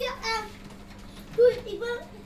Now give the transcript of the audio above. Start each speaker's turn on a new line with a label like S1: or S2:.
S1: yeah i'm good evening